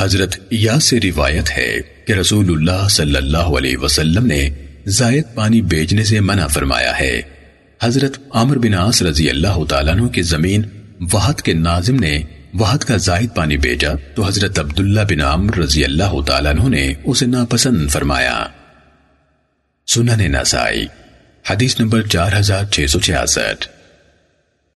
حضرت یا سے روایت ہے کہ رسول اللہ صلی اللہ علیہ وسلم نے زائد پانی بیچنے سے منع فرمایا ہے۔ حضرت عمر بن عاص رضی اللہ تعالیٰ عنہ کی زمین وحد کے ناظم نے وحد کا زائد پانی بیچا تو حضرت عبداللہ بن عمر رضی اللہ تعالیٰ عنہ نے اسے ناپسند فرمایا۔ سنن نسائی، حدیث نمبر چار ہزار چھ سو چھیاسٹھ۔